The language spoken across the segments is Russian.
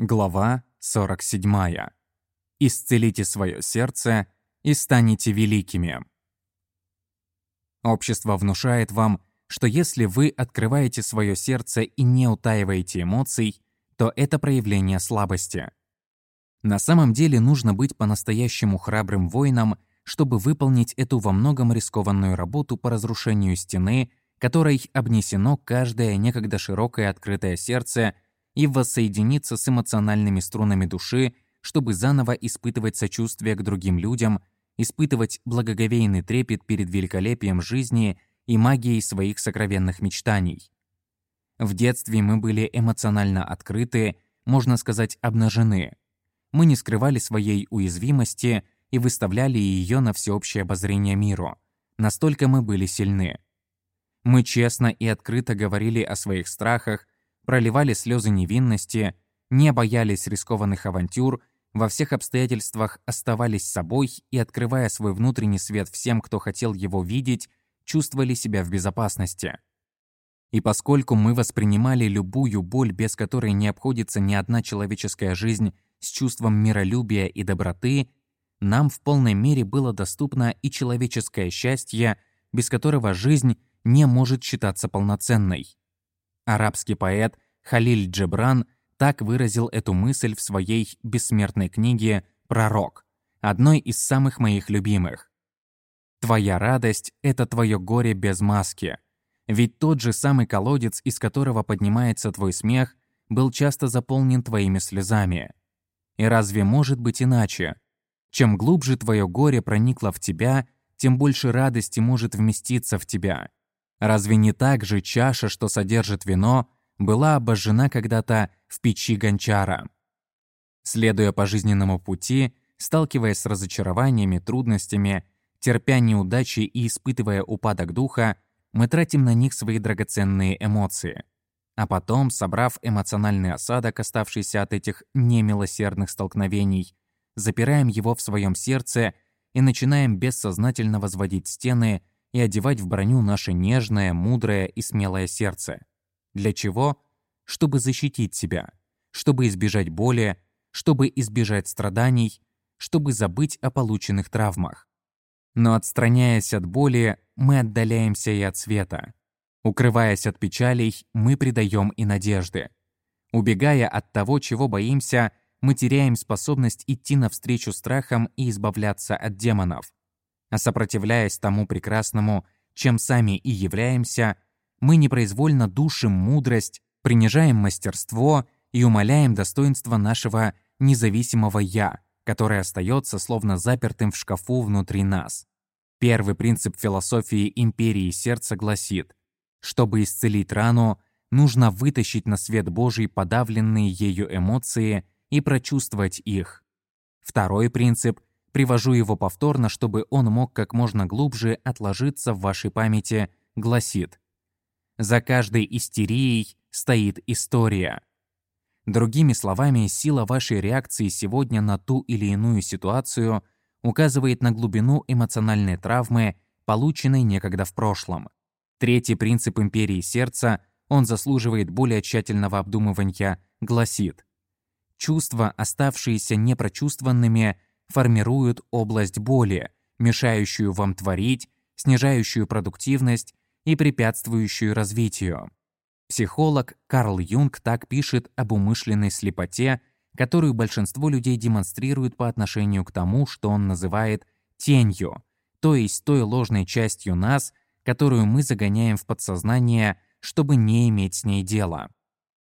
Глава 47. Исцелите свое сердце и станете великими. Общество внушает вам, что если вы открываете свое сердце и не утаиваете эмоций, то это проявление слабости. На самом деле нужно быть по-настоящему храбрым воином, чтобы выполнить эту во многом рискованную работу по разрушению стены, которой обнесено каждое некогда широкое открытое сердце, и воссоединиться с эмоциональными струнами души, чтобы заново испытывать сочувствие к другим людям, испытывать благоговейный трепет перед великолепием жизни и магией своих сокровенных мечтаний. В детстве мы были эмоционально открыты, можно сказать, обнажены. Мы не скрывали своей уязвимости и выставляли ее на всеобщее обозрение миру. Настолько мы были сильны. Мы честно и открыто говорили о своих страхах, проливали слезы невинности, не боялись рискованных авантюр, во всех обстоятельствах оставались собой и, открывая свой внутренний свет всем, кто хотел его видеть, чувствовали себя в безопасности. И поскольку мы воспринимали любую боль, без которой не обходится ни одна человеческая жизнь, с чувством миролюбия и доброты, нам в полной мере было доступно и человеческое счастье, без которого жизнь не может считаться полноценной. Арабский поэт Халиль Джебран так выразил эту мысль в своей бессмертной книге «Пророк», одной из самых моих любимых. «Твоя радость — это твое горе без маски», ведь тот же самый колодец, из которого поднимается твой смех, был часто заполнен твоими слезами. И разве может быть иначе? Чем глубже твое горе проникло в тебя, тем больше радости может вместиться в тебя. Разве не так же чаша, что содержит вино, была обожжена когда-то в печи гончара? Следуя по жизненному пути, сталкиваясь с разочарованиями, трудностями, терпя неудачи и испытывая упадок духа, мы тратим на них свои драгоценные эмоции. А потом, собрав эмоциональный осадок, оставшийся от этих немилосердных столкновений, запираем его в своем сердце и начинаем бессознательно возводить стены и одевать в броню наше нежное, мудрое и смелое сердце. Для чего? Чтобы защитить себя, чтобы избежать боли, чтобы избежать страданий, чтобы забыть о полученных травмах. Но отстраняясь от боли, мы отдаляемся и от света. Укрываясь от печалей, мы предаем и надежды. Убегая от того, чего боимся, мы теряем способность идти навстречу страхам и избавляться от демонов. А сопротивляясь тому прекрасному, чем сами и являемся, мы непроизвольно душим мудрость, принижаем мастерство и умаляем достоинство нашего независимого «я», которое остается словно запертым в шкафу внутри нас. Первый принцип философии империи сердца гласит, чтобы исцелить рану, нужно вытащить на свет Божий подавленные ею эмоции и прочувствовать их. Второй принцип, привожу его повторно, чтобы он мог как можно глубже отложиться в вашей памяти, гласит «За каждой истерией стоит история». Другими словами, сила вашей реакции сегодня на ту или иную ситуацию указывает на глубину эмоциональной травмы, полученной некогда в прошлом. Третий принцип империи сердца, он заслуживает более тщательного обдумывания, гласит «Чувства, оставшиеся непрочувствованными, формируют область боли, мешающую вам творить, снижающую продуктивность и препятствующую развитию. Психолог Карл Юнг так пишет об умышленной слепоте, которую большинство людей демонстрируют по отношению к тому, что он называет тенью, то есть той ложной частью нас, которую мы загоняем в подсознание, чтобы не иметь с ней дела.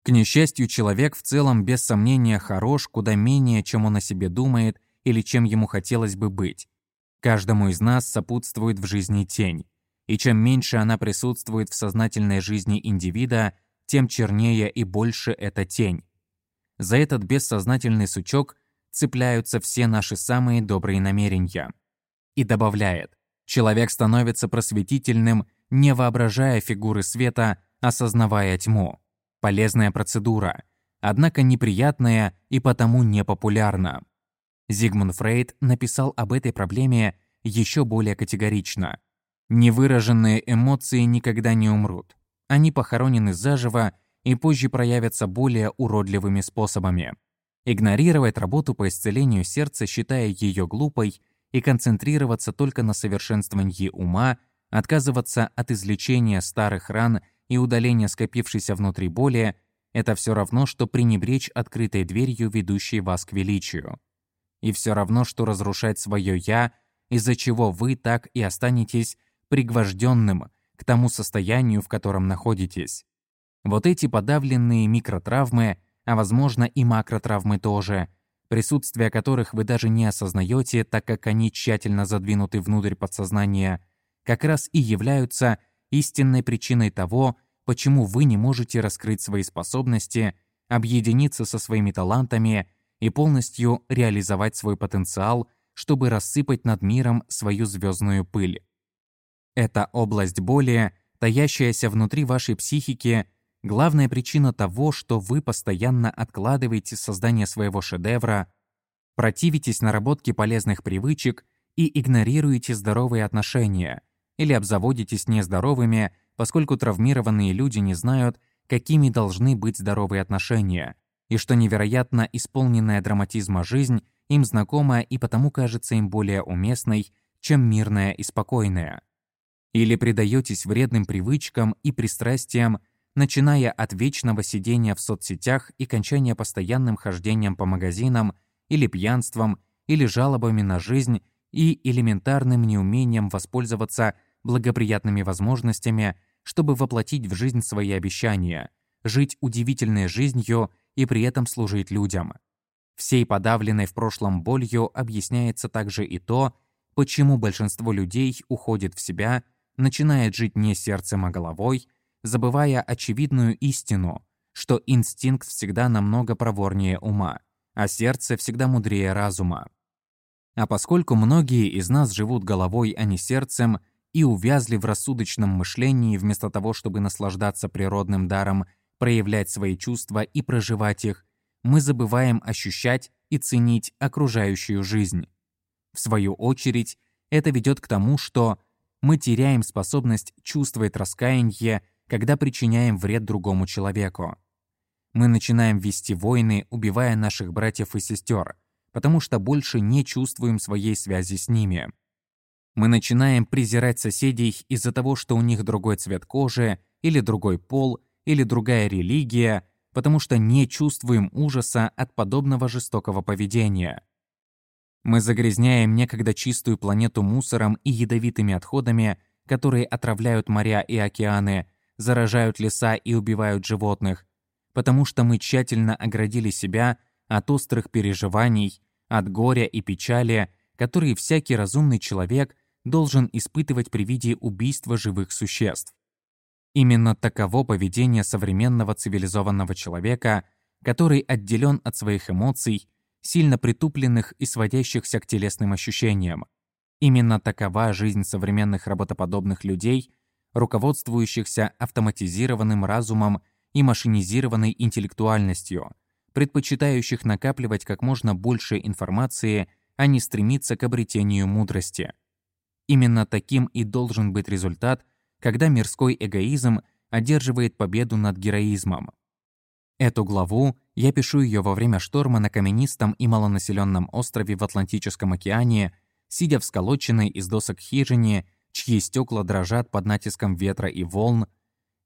К несчастью, человек в целом без сомнения хорош куда менее, чем он о себе думает или чем ему хотелось бы быть. Каждому из нас сопутствует в жизни тень и чем меньше она присутствует в сознательной жизни индивида, тем чернее и больше эта тень. За этот бессознательный сучок цепляются все наши самые добрые намерения. И добавляет, человек становится просветительным, не воображая фигуры света, осознавая тьму. Полезная процедура, однако неприятная и потому непопулярна. Зигмунд Фрейд написал об этой проблеме еще более категорично – Невыраженные эмоции никогда не умрут. Они похоронены заживо и позже проявятся более уродливыми способами. Игнорировать работу по исцелению сердца, считая ее глупой, и концентрироваться только на совершенствовании ума, отказываться от излечения старых ран и удаления скопившейся внутри боли – это все равно, что пренебречь открытой дверью, ведущей вас к величию. И все равно, что разрушать свое «я», из-за чего вы так и останетесь пригвожденным к тому состоянию, в котором находитесь. Вот эти подавленные микротравмы, а возможно и макротравмы тоже, присутствие которых вы даже не осознаете, так как они тщательно задвинуты внутрь подсознания, как раз и являются истинной причиной того, почему вы не можете раскрыть свои способности, объединиться со своими талантами и полностью реализовать свой потенциал, чтобы рассыпать над миром свою звездную пыль. Эта область боли, таящаяся внутри вашей психики, главная причина того, что вы постоянно откладываете создание своего шедевра, противитесь наработке полезных привычек и игнорируете здоровые отношения, или обзаводитесь нездоровыми, поскольку травмированные люди не знают, какими должны быть здоровые отношения, и что невероятно исполненная драматизма жизнь им знакома и потому кажется им более уместной, чем мирная и спокойная. Или предаетесь вредным привычкам и пристрастиям, начиная от вечного сидения в соцсетях и кончая постоянным хождением по магазинам или пьянством, или жалобами на жизнь и элементарным неумением воспользоваться благоприятными возможностями, чтобы воплотить в жизнь свои обещания, жить удивительной жизнью и при этом служить людям. Всей подавленной в прошлом болью объясняется также и то, почему большинство людей уходит в себя начинает жить не сердцем, а головой, забывая очевидную истину, что инстинкт всегда намного проворнее ума, а сердце всегда мудрее разума. А поскольку многие из нас живут головой, а не сердцем, и увязли в рассудочном мышлении вместо того, чтобы наслаждаться природным даром, проявлять свои чувства и проживать их, мы забываем ощущать и ценить окружающую жизнь. В свою очередь, это ведет к тому, что мы теряем способность чувствовать раскаяние, когда причиняем вред другому человеку. Мы начинаем вести войны, убивая наших братьев и сестер, потому что больше не чувствуем своей связи с ними. Мы начинаем презирать соседей из-за того, что у них другой цвет кожи, или другой пол, или другая религия, потому что не чувствуем ужаса от подобного жестокого поведения. Мы загрязняем некогда чистую планету мусором и ядовитыми отходами, которые отравляют моря и океаны, заражают леса и убивают животных, потому что мы тщательно оградили себя от острых переживаний, от горя и печали, которые всякий разумный человек должен испытывать при виде убийства живых существ. Именно таково поведение современного цивилизованного человека, который отделен от своих эмоций сильно притупленных и сводящихся к телесным ощущениям. Именно такова жизнь современных работоподобных людей, руководствующихся автоматизированным разумом и машинизированной интеллектуальностью, предпочитающих накапливать как можно больше информации, а не стремиться к обретению мудрости. Именно таким и должен быть результат, когда мирской эгоизм одерживает победу над героизмом. Эту главу я пишу ее во время шторма на каменистом и малонаселенном острове в Атлантическом океане, сидя в сколоченной из досок хижине, чьи стекла дрожат под натиском ветра и волн.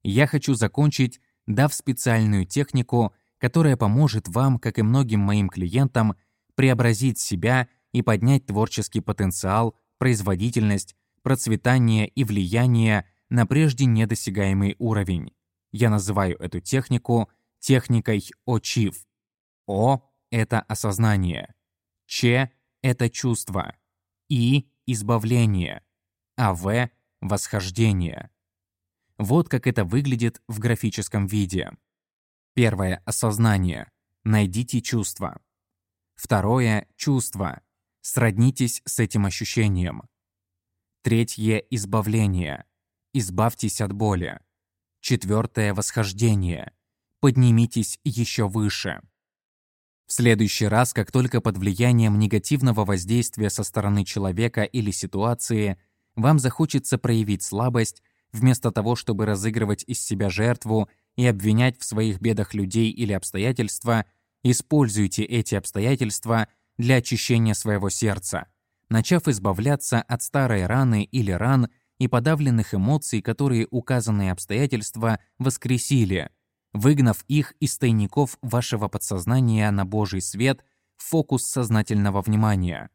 Я хочу закончить, дав специальную технику, которая поможет вам, как и многим моим клиентам, преобразить себя и поднять творческий потенциал, производительность, процветание и влияние на прежде недосягаемый уровень. Я называю эту технику техникой ОЧИВ. О – это осознание. Ч – это чувство. И – избавление. А В – восхождение. Вот как это выглядит в графическом виде. Первое – осознание. Найдите чувство. Второе – чувство. Сроднитесь с этим ощущением. Третье – избавление. Избавьтесь от боли. Четвертое – восхождение поднимитесь еще выше. В следующий раз, как только под влиянием негативного воздействия со стороны человека или ситуации вам захочется проявить слабость, вместо того, чтобы разыгрывать из себя жертву и обвинять в своих бедах людей или обстоятельства, Используйте эти обстоятельства для очищения своего сердца, начав избавляться от старой раны или ран и подавленных эмоций, которые указанные обстоятельства воскресили, выгнав их из тайников вашего подсознания на Божий свет в фокус сознательного внимания.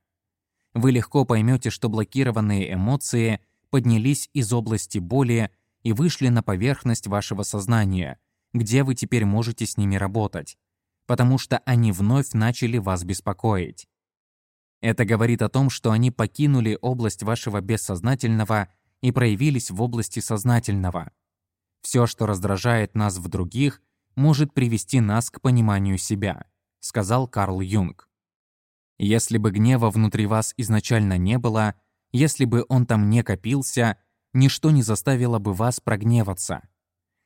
Вы легко поймете, что блокированные эмоции поднялись из области боли и вышли на поверхность вашего сознания, где вы теперь можете с ними работать, потому что они вновь начали вас беспокоить. Это говорит о том, что они покинули область вашего бессознательного и проявились в области сознательного. Все, что раздражает нас в других, может привести нас к пониманию себя, сказал Карл Юнг. Если бы гнева внутри вас изначально не было, если бы он там не копился, ничто не заставило бы вас прогневаться.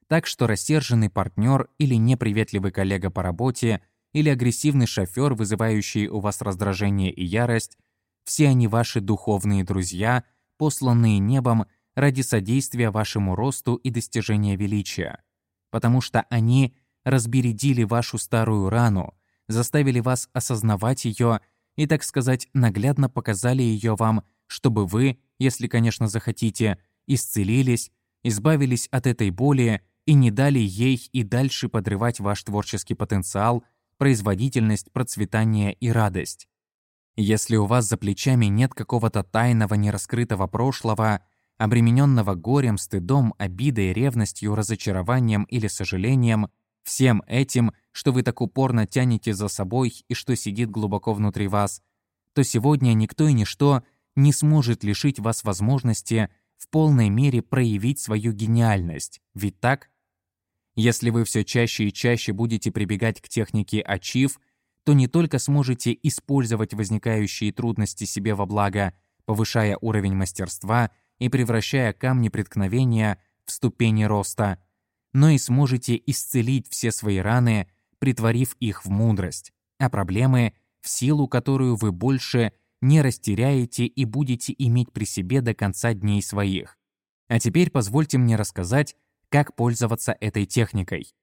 Так что рассерженный партнер или неприветливый коллега по работе или агрессивный шофер, вызывающий у вас раздражение и ярость, все они ваши духовные друзья, посланные небом ради содействия вашему росту и достижения величия, потому что они разбередили вашу старую рану, заставили вас осознавать ее и, так сказать, наглядно показали ее вам, чтобы вы, если, конечно, захотите, исцелились, избавились от этой боли и не дали ей и дальше подрывать ваш творческий потенциал, производительность, процветание и радость. Если у вас за плечами нет какого-то тайного нераскрытого прошлого, обремененного горем, стыдом, обидой, ревностью, разочарованием или сожалением, всем этим, что вы так упорно тянете за собой и что сидит глубоко внутри вас, то сегодня никто и ничто не сможет лишить вас возможности в полной мере проявить свою гениальность. Ведь так? Если вы все чаще и чаще будете прибегать к технике «Ачив», то не только сможете использовать возникающие трудности себе во благо, повышая уровень мастерства и превращая камни преткновения в ступени роста, но и сможете исцелить все свои раны, притворив их в мудрость, а проблемы — в силу, которую вы больше не растеряете и будете иметь при себе до конца дней своих. А теперь позвольте мне рассказать, как пользоваться этой техникой.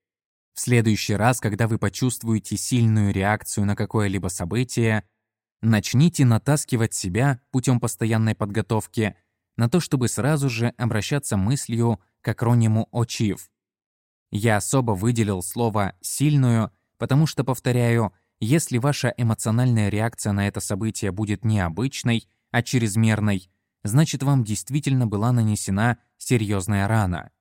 В следующий раз, когда вы почувствуете сильную реакцию на какое-либо событие, начните натаскивать себя путем постоянной подготовки на то, чтобы сразу же обращаться мыслью к акрониму ОЧИВ. Я особо выделил слово «сильную», потому что, повторяю, если ваша эмоциональная реакция на это событие будет не обычной, а чрезмерной, значит вам действительно была нанесена серьезная рана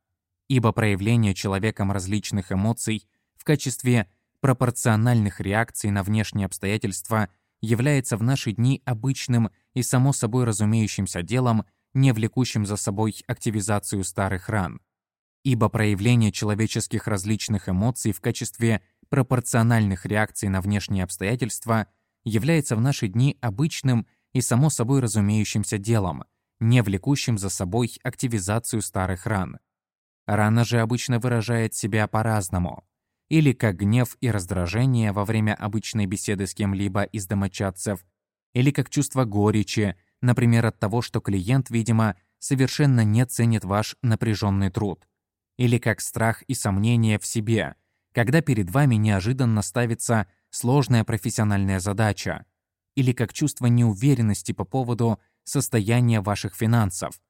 ибо проявление человеком различных эмоций в качестве пропорциональных реакций на внешние обстоятельства является в наши дни обычным и само собой разумеющимся делом, не влекущим за собой активизацию старых ран. Ибо проявление человеческих различных эмоций в качестве пропорциональных реакций на внешние обстоятельства является в наши дни обычным и само собой разумеющимся делом, не влекущим за собой активизацию старых ран. Рана же обычно выражает себя по-разному. Или как гнев и раздражение во время обычной беседы с кем-либо из домочадцев, или как чувство горечи, например, от того, что клиент, видимо, совершенно не ценит ваш напряженный труд. Или как страх и сомнение в себе, когда перед вами неожиданно ставится сложная профессиональная задача. Или как чувство неуверенности по поводу состояния ваших финансов.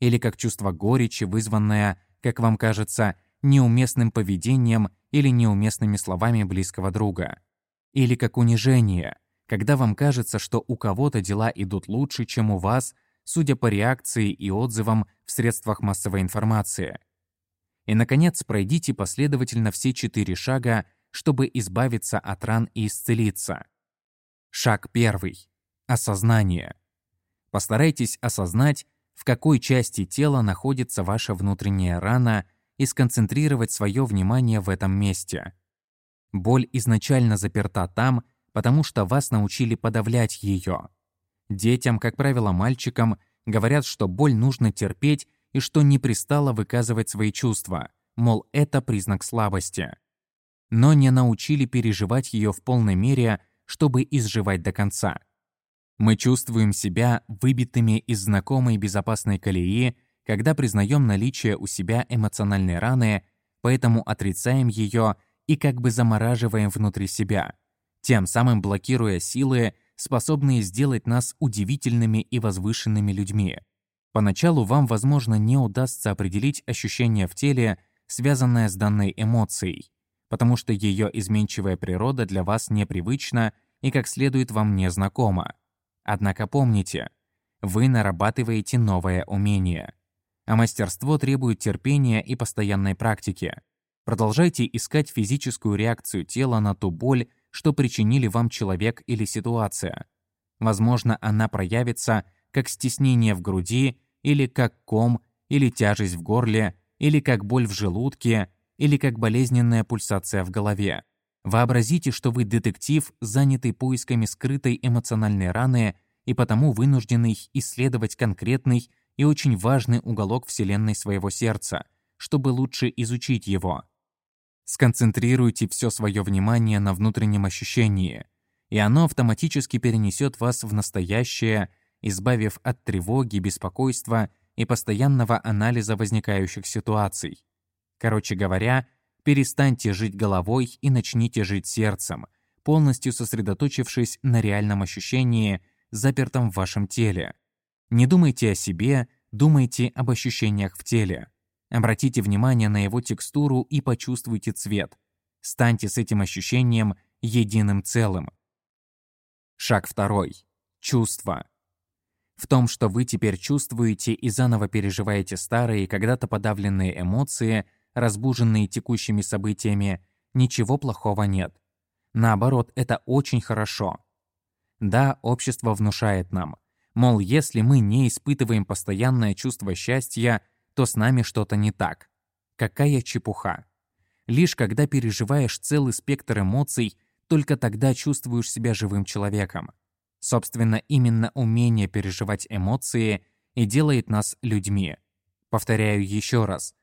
Или как чувство горечи, вызванное как вам кажется, неуместным поведением или неуместными словами близкого друга. Или как унижение, когда вам кажется, что у кого-то дела идут лучше, чем у вас, судя по реакции и отзывам в средствах массовой информации. И, наконец, пройдите последовательно все четыре шага, чтобы избавиться от ран и исцелиться. Шаг первый. Осознание. Постарайтесь осознать, в какой части тела находится ваша внутренняя рана и сконцентрировать свое внимание в этом месте. Боль изначально заперта там, потому что вас научили подавлять ее. Детям, как правило мальчикам, говорят, что боль нужно терпеть и что не пристало выказывать свои чувства, мол, это признак слабости. Но не научили переживать ее в полной мере, чтобы изживать до конца. Мы чувствуем себя выбитыми из знакомой безопасной колеи, когда признаем наличие у себя эмоциональной раны, поэтому отрицаем ее и как бы замораживаем внутри себя, тем самым блокируя силы, способные сделать нас удивительными и возвышенными людьми. Поначалу вам, возможно, не удастся определить ощущение в теле, связанное с данной эмоцией, потому что ее изменчивая природа для вас непривычна и как следует вам не знакома. Однако помните, вы нарабатываете новое умение. А мастерство требует терпения и постоянной практики. Продолжайте искать физическую реакцию тела на ту боль, что причинили вам человек или ситуация. Возможно, она проявится как стеснение в груди, или как ком, или тяжесть в горле, или как боль в желудке, или как болезненная пульсация в голове. Вообразите, что вы детектив, занятый поисками скрытой эмоциональной раны и потому вынужденный исследовать конкретный и очень важный уголок Вселенной своего сердца, чтобы лучше изучить его. Сконцентрируйте все свое внимание на внутреннем ощущении, и оно автоматически перенесет вас в настоящее, избавив от тревоги, беспокойства и постоянного анализа возникающих ситуаций. Короче говоря, перестаньте жить головой и начните жить сердцем, полностью сосредоточившись на реальном ощущении, запертом в вашем теле. Не думайте о себе, думайте об ощущениях в теле. Обратите внимание на его текстуру и почувствуйте цвет. Станьте с этим ощущением единым целым. Шаг второй. Чувства. В том, что вы теперь чувствуете и заново переживаете старые, когда-то подавленные эмоции, разбуженные текущими событиями, ничего плохого нет. Наоборот, это очень хорошо. Да, общество внушает нам, мол, если мы не испытываем постоянное чувство счастья, то с нами что-то не так. Какая чепуха. Лишь когда переживаешь целый спектр эмоций, только тогда чувствуешь себя живым человеком. Собственно, именно умение переживать эмоции и делает нас людьми. Повторяю еще раз.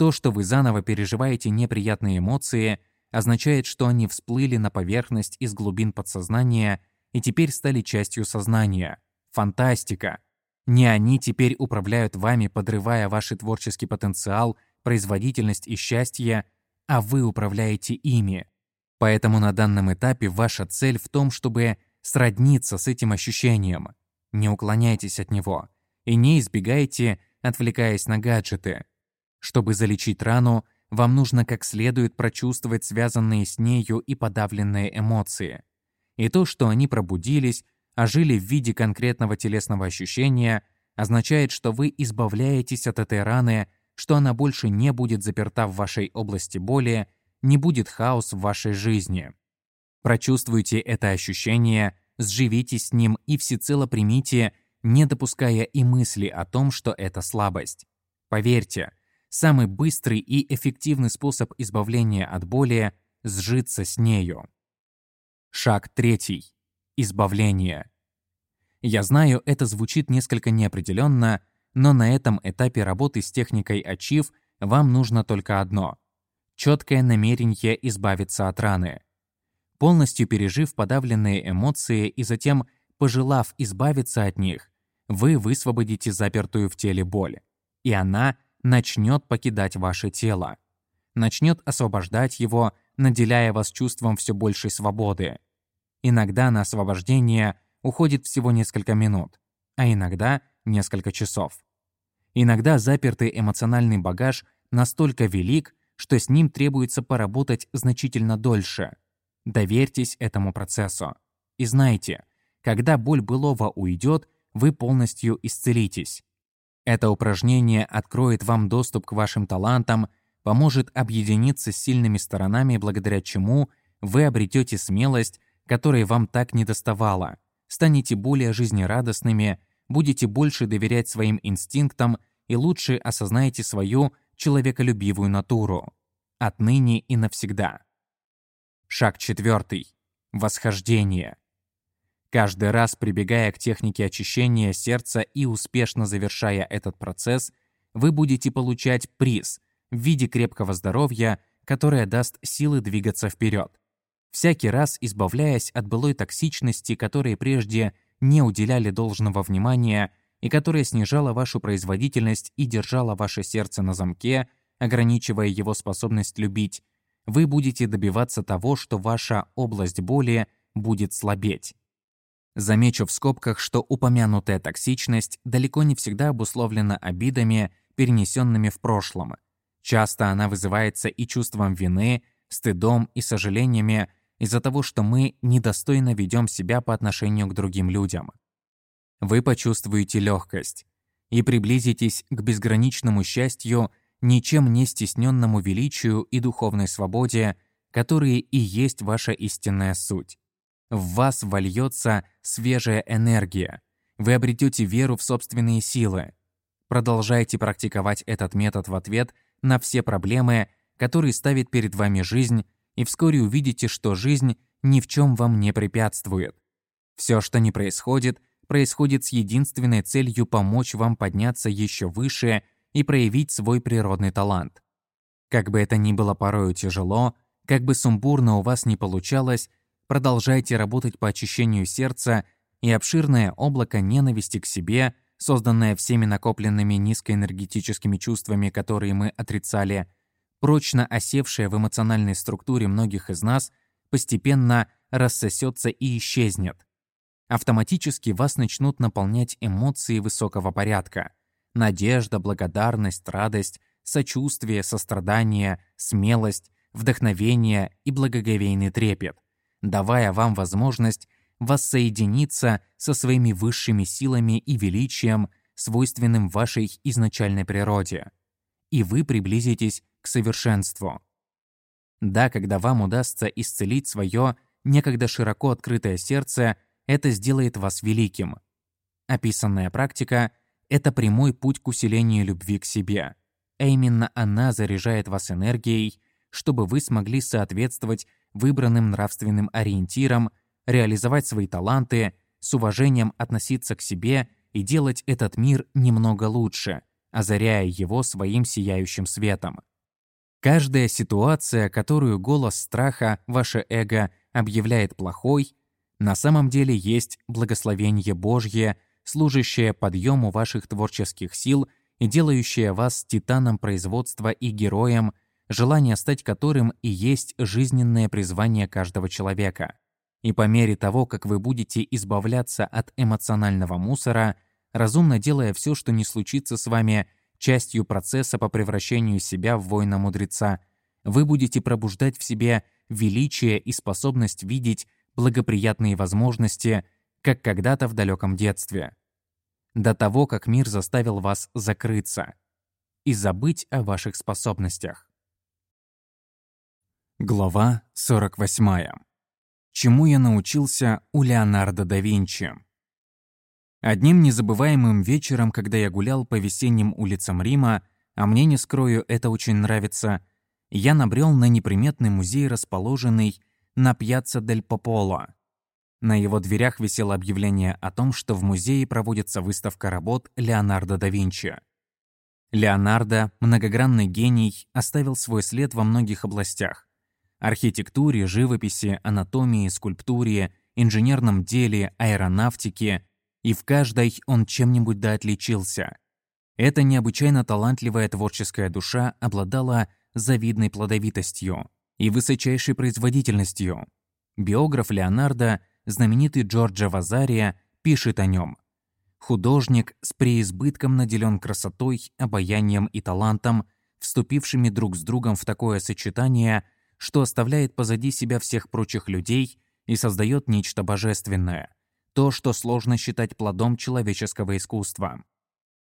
То, что вы заново переживаете неприятные эмоции, означает, что они всплыли на поверхность из глубин подсознания и теперь стали частью сознания. Фантастика! Не они теперь управляют вами, подрывая ваш творческий потенциал, производительность и счастье, а вы управляете ими. Поэтому на данном этапе ваша цель в том, чтобы сродниться с этим ощущением. Не уклоняйтесь от него и не избегайте, отвлекаясь на гаджеты. Чтобы залечить рану, вам нужно как следует прочувствовать связанные с нею и подавленные эмоции. И то, что они пробудились, а жили в виде конкретного телесного ощущения, означает, что вы избавляетесь от этой раны, что она больше не будет заперта в вашей области боли, не будет хаос в вашей жизни. Прочувствуйте это ощущение, сживитесь с ним и всецело примите, не допуская и мысли о том, что это слабость. Поверьте, самый быстрый и эффективный способ избавления от боли – сжиться с нею. Шаг третий. Избавление. Я знаю, это звучит несколько неопределенно, но на этом этапе работы с техникой Achieve вам нужно только одно – четкое намерение избавиться от раны. Полностью пережив подавленные эмоции и затем пожелав избавиться от них, вы высвободите запертую в теле боль, и она начнет покидать ваше тело. Начнет освобождать его, наделяя вас чувством все большей свободы. Иногда на освобождение уходит всего несколько минут, а иногда несколько часов. Иногда запертый эмоциональный багаж настолько велик, что с ним требуется поработать значительно дольше. Доверьтесь этому процессу. И знайте, когда боль былого уйдет, вы полностью исцелитесь. Это упражнение откроет вам доступ к вашим талантам, поможет объединиться с сильными сторонами, благодаря чему вы обретете смелость которой вам так недоставало, станете более жизнерадостными, будете больше доверять своим инстинктам и лучше осознаете свою человеколюбивую натуру. Отныне и навсегда. Шаг четвертый. Восхождение. Каждый раз прибегая к технике очищения сердца и успешно завершая этот процесс, вы будете получать приз в виде крепкого здоровья, которое даст силы двигаться вперед всякий раз избавляясь от былой токсичности, которые прежде не уделяли должного внимания и которая снижала вашу производительность и держала ваше сердце на замке, ограничивая его способность любить, вы будете добиваться того, что ваша область боли будет слабеть. Замечу в скобках, что упомянутая токсичность далеко не всегда обусловлена обидами, перенесенными в прошлом. Часто она вызывается и чувством вины, стыдом и сожалениями из-за того, что мы недостойно ведем себя по отношению к другим людям. Вы почувствуете легкость и приблизитесь к безграничному счастью, ничем не стесненному величию и духовной свободе, которые и есть ваша истинная суть. В вас вольется свежая энергия. Вы обретете веру в собственные силы. Продолжайте практиковать этот метод в ответ на все проблемы, которые ставит перед вами жизнь, и вскоре увидите, что жизнь ни в чем вам не препятствует. Все, что не происходит, происходит с единственной целью помочь вам подняться еще выше и проявить свой природный талант. Как бы это ни было порою тяжело, как бы сумбурно у вас ни получалось, продолжайте работать по очищению сердца, и обширное облако ненависти к себе, созданное всеми накопленными низкоэнергетическими чувствами, которые мы отрицали, прочно осевшее в эмоциональной структуре многих из нас, постепенно рассосется и исчезнет. Автоматически вас начнут наполнять эмоции высокого порядка. Надежда, благодарность, радость, сочувствие, сострадание, смелость, вдохновение и благоговейный трепет – давая вам возможность воссоединиться со своими высшими силами и величием, свойственным вашей изначальной природе. И вы приблизитесь к совершенству. Да, когда вам удастся исцелить свое некогда широко открытое сердце, это сделает вас великим. Описанная практика — это прямой путь к усилению любви к себе, а именно она заряжает вас энергией, чтобы вы смогли соответствовать выбранным нравственным ориентирам, реализовать свои таланты, с уважением относиться к себе и делать этот мир немного лучше, озаряя его своим сияющим светом. Каждая ситуация, которую голос страха, ваше эго, объявляет плохой, на самом деле есть благословение Божье, служащее подъему ваших творческих сил и делающее вас титаном производства и героем, желание стать которым и есть жизненное призвание каждого человека. И по мере того, как вы будете избавляться от эмоционального мусора, разумно делая все, что не случится с вами, частью процесса по превращению себя в воина-мудреца, вы будете пробуждать в себе величие и способность видеть благоприятные возможности, как когда-то в далеком детстве. До того, как мир заставил вас закрыться и забыть о ваших способностях. Глава 48. Чему я научился у Леонардо да Винчи? Одним незабываемым вечером, когда я гулял по весенним улицам Рима, а мне, не скрою, это очень нравится, я набрел на неприметный музей, расположенный на Пьяцца дель Пополо. На его дверях висело объявление о том, что в музее проводится выставка работ Леонардо да Винчи. Леонардо, многогранный гений, оставил свой след во многих областях архитектуре, живописи, анатомии, скульптуре, инженерном деле, аэронавтике, и в каждой он чем-нибудь да отличился. Эта необычайно талантливая творческая душа обладала завидной плодовитостью и высочайшей производительностью. Биограф Леонардо, знаменитый Джорджо Вазария, пишет о нем. Художник с преизбытком наделен красотой, обаянием и талантом, вступившими друг с другом в такое сочетание – что оставляет позади себя всех прочих людей и создает нечто божественное, то, что сложно считать плодом человеческого искусства.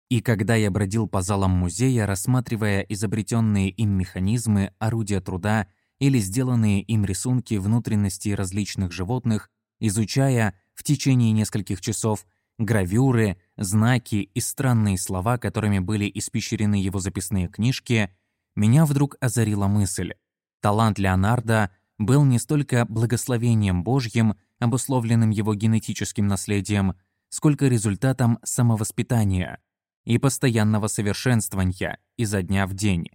И когда я бродил по залам музея, рассматривая изобретенные им механизмы, орудия труда или сделанные им рисунки внутренностей различных животных, изучая в течение нескольких часов гравюры, знаки и странные слова, которыми были испещрены его записные книжки, меня вдруг озарила мысль. Талант Леонардо был не столько благословением Божьим, обусловленным его генетическим наследием, сколько результатом самовоспитания и постоянного совершенствования изо дня в день,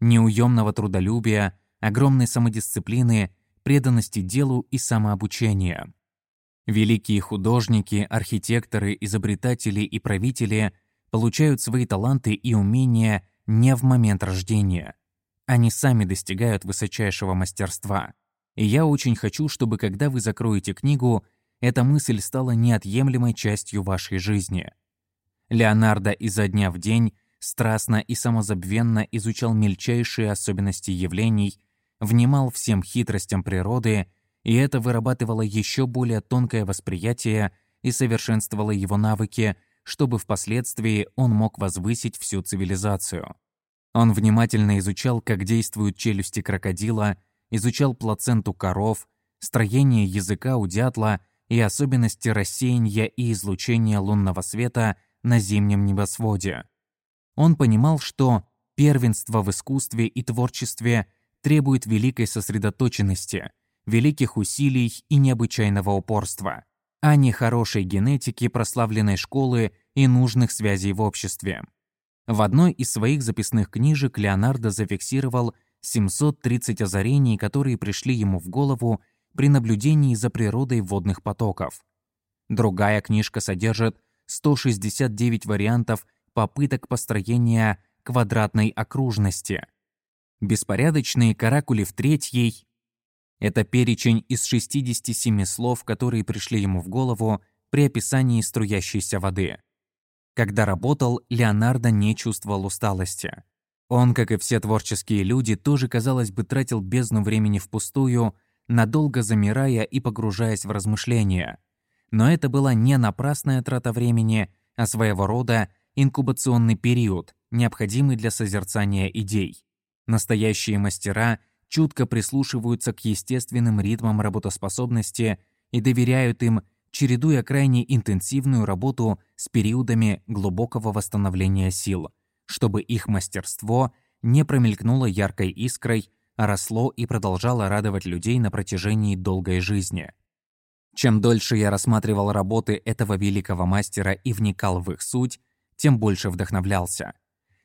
неуемного трудолюбия, огромной самодисциплины, преданности делу и самообучения. Великие художники, архитекторы, изобретатели и правители получают свои таланты и умения не в момент рождения – они сами достигают высочайшего мастерства. И я очень хочу, чтобы когда вы закроете книгу, эта мысль стала неотъемлемой частью вашей жизни. Леонардо изо дня в день страстно и самозабвенно изучал мельчайшие особенности явлений, внимал всем хитростям природы, и это вырабатывало еще более тонкое восприятие и совершенствовало его навыки, чтобы впоследствии он мог возвысить всю цивилизацию. Он внимательно изучал, как действуют челюсти крокодила, изучал плаценту коров, строение языка у дятла и особенности рассеяния и излучения лунного света на зимнем небосводе. Он понимал, что первенство в искусстве и творчестве требует великой сосредоточенности, великих усилий и необычайного упорства, а не хорошей генетики, прославленной школы и нужных связей в обществе. В одной из своих записных книжек Леонардо зафиксировал 730 озарений, которые пришли ему в голову при наблюдении за природой водных потоков. Другая книжка содержит 169 вариантов попыток построения квадратной окружности. Беспорядочные каракули в третьей – это перечень из 67 слов, которые пришли ему в голову при описании струящейся воды. Когда работал, Леонардо не чувствовал усталости. Он, как и все творческие люди, тоже, казалось бы, тратил бездну времени впустую, надолго замирая и погружаясь в размышления. Но это была не напрасная трата времени, а своего рода инкубационный период, необходимый для созерцания идей. Настоящие мастера чутко прислушиваются к естественным ритмам работоспособности и доверяют им, чередуя крайне интенсивную работу с периодами глубокого восстановления сил, чтобы их мастерство не промелькнуло яркой искрой, а росло и продолжало радовать людей на протяжении долгой жизни. Чем дольше я рассматривал работы этого великого мастера и вникал в их суть, тем больше вдохновлялся.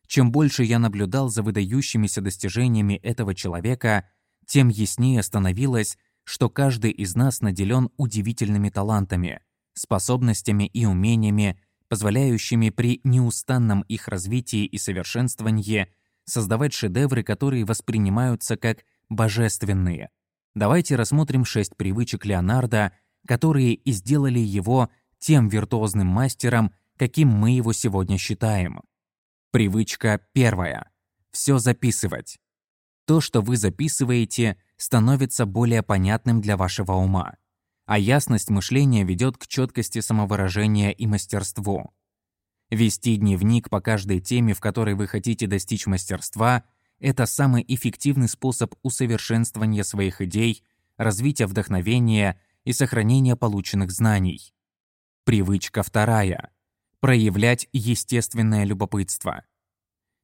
Чем больше я наблюдал за выдающимися достижениями этого человека, тем яснее становилось, что каждый из нас наделен удивительными талантами, способностями и умениями, позволяющими при неустанном их развитии и совершенствовании создавать шедевры, которые воспринимаются как божественные. Давайте рассмотрим шесть привычек Леонардо, которые и сделали его тем виртуозным мастером, каким мы его сегодня считаем. Привычка первая. Все записывать. То, что вы записываете, становится более понятным для вашего ума. А ясность мышления ведет к четкости самовыражения и мастерству. Вести дневник по каждой теме, в которой вы хотите достичь мастерства, это самый эффективный способ усовершенствования своих идей, развития вдохновения и сохранения полученных знаний. Привычка вторая проявлять естественное любопытство.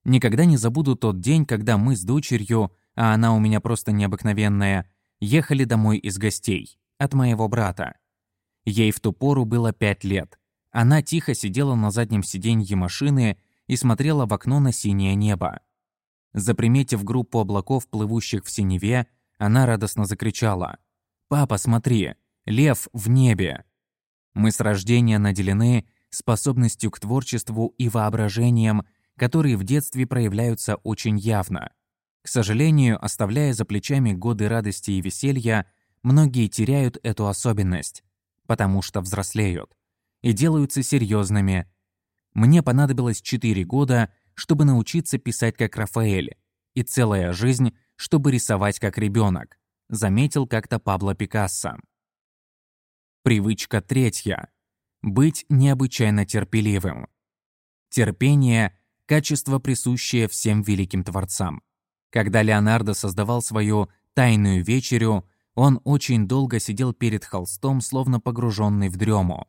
Никогда не забуду тот день, когда мы с дочерью, а она у меня просто необыкновенная, ехали домой из гостей, от моего брата. Ей в ту пору было пять лет. Она тихо сидела на заднем сиденье машины и смотрела в окно на синее небо. Заприметив группу облаков, плывущих в синеве, она радостно закричала. «Папа, смотри! Лев в небе!» Мы с рождения наделены способностью к творчеству и воображением, которые в детстве проявляются очень явно. К сожалению, оставляя за плечами годы радости и веселья, многие теряют эту особенность, потому что взрослеют и делаются серьезными. Мне понадобилось 4 года, чтобы научиться писать как Рафаэль, и целая жизнь, чтобы рисовать как ребенок, заметил как-то Пабло Пикассо. Привычка третья быть необычайно терпеливым. Терпение – качество, присущее всем великим творцам. Когда Леонардо создавал свою «тайную вечерю», он очень долго сидел перед холстом, словно погруженный в дрему.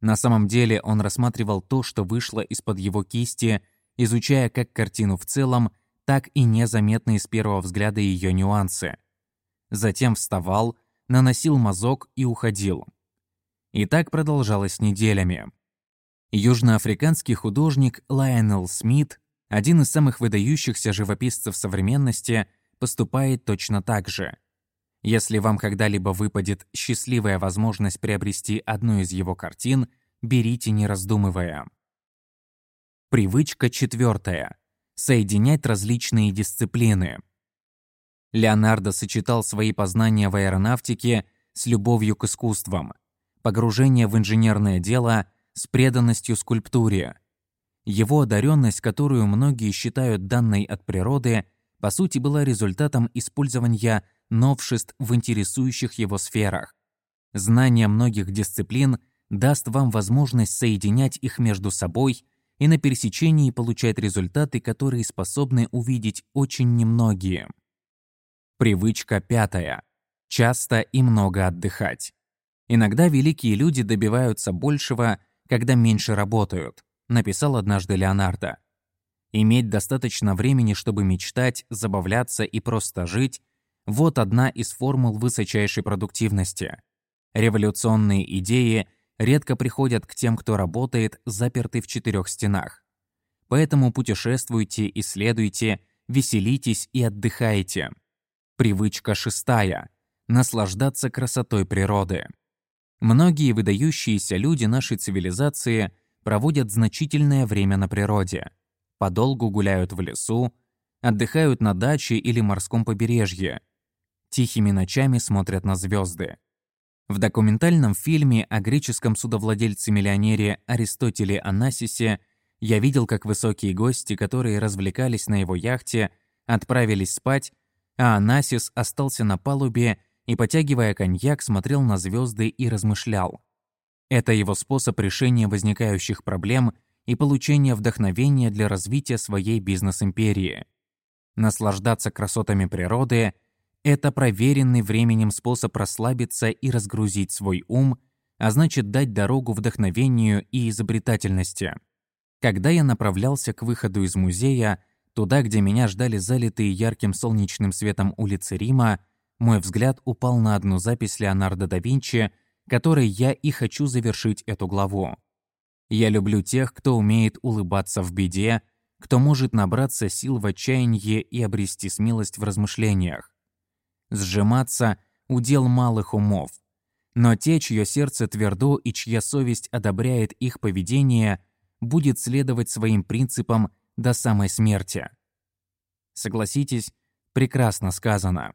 На самом деле он рассматривал то, что вышло из-под его кисти, изучая как картину в целом, так и незаметные с первого взгляда ее нюансы. Затем вставал, наносил мазок и уходил. И так продолжалось неделями. Южноафриканский художник Лайонел Смит, один из самых выдающихся живописцев современности, поступает точно так же. Если вам когда-либо выпадет счастливая возможность приобрести одну из его картин, берите не раздумывая. Привычка четвертая. Соединять различные дисциплины. Леонардо сочетал свои познания в аэронавтике с любовью к искусствам, погружение в инженерное дело с преданностью скульптуре. Его одаренность, которую многие считают данной от природы, по сути была результатом использования новшеств в интересующих его сферах. Знание многих дисциплин даст вам возможность соединять их между собой и на пересечении получать результаты, которые способны увидеть очень немногие. Привычка пятая. Часто и много отдыхать. Иногда великие люди добиваются большего, когда меньше работают, написал однажды Леонардо. Иметь достаточно времени, чтобы мечтать, забавляться и просто жить – вот одна из формул высочайшей продуктивности. Революционные идеи редко приходят к тем, кто работает, запертый в четырех стенах. Поэтому путешествуйте, исследуйте, веселитесь и отдыхайте. Привычка шестая – наслаждаться красотой природы. Многие выдающиеся люди нашей цивилизации проводят значительное время на природе. Подолгу гуляют в лесу, отдыхают на даче или морском побережье. Тихими ночами смотрят на звезды. В документальном фильме о греческом судовладельце-миллионере Аристотеле Анасисе я видел, как высокие гости, которые развлекались на его яхте, отправились спать а Анасис остался на палубе и, потягивая коньяк, смотрел на звезды и размышлял. Это его способ решения возникающих проблем и получения вдохновения для развития своей бизнес-империи. Наслаждаться красотами природы – это проверенный временем способ расслабиться и разгрузить свой ум, а значит дать дорогу вдохновению и изобретательности. Когда я направлялся к выходу из музея, Туда, где меня ждали залитые ярким солнечным светом улицы Рима, мой взгляд упал на одну запись Леонардо да Винчи, которой я и хочу завершить эту главу. Я люблю тех, кто умеет улыбаться в беде, кто может набраться сил в отчаянии и обрести смелость в размышлениях. Сжиматься – удел малых умов. Но те, чье сердце твердо и чья совесть одобряет их поведение, будет следовать своим принципам до самой смерти. Согласитесь, прекрасно сказано.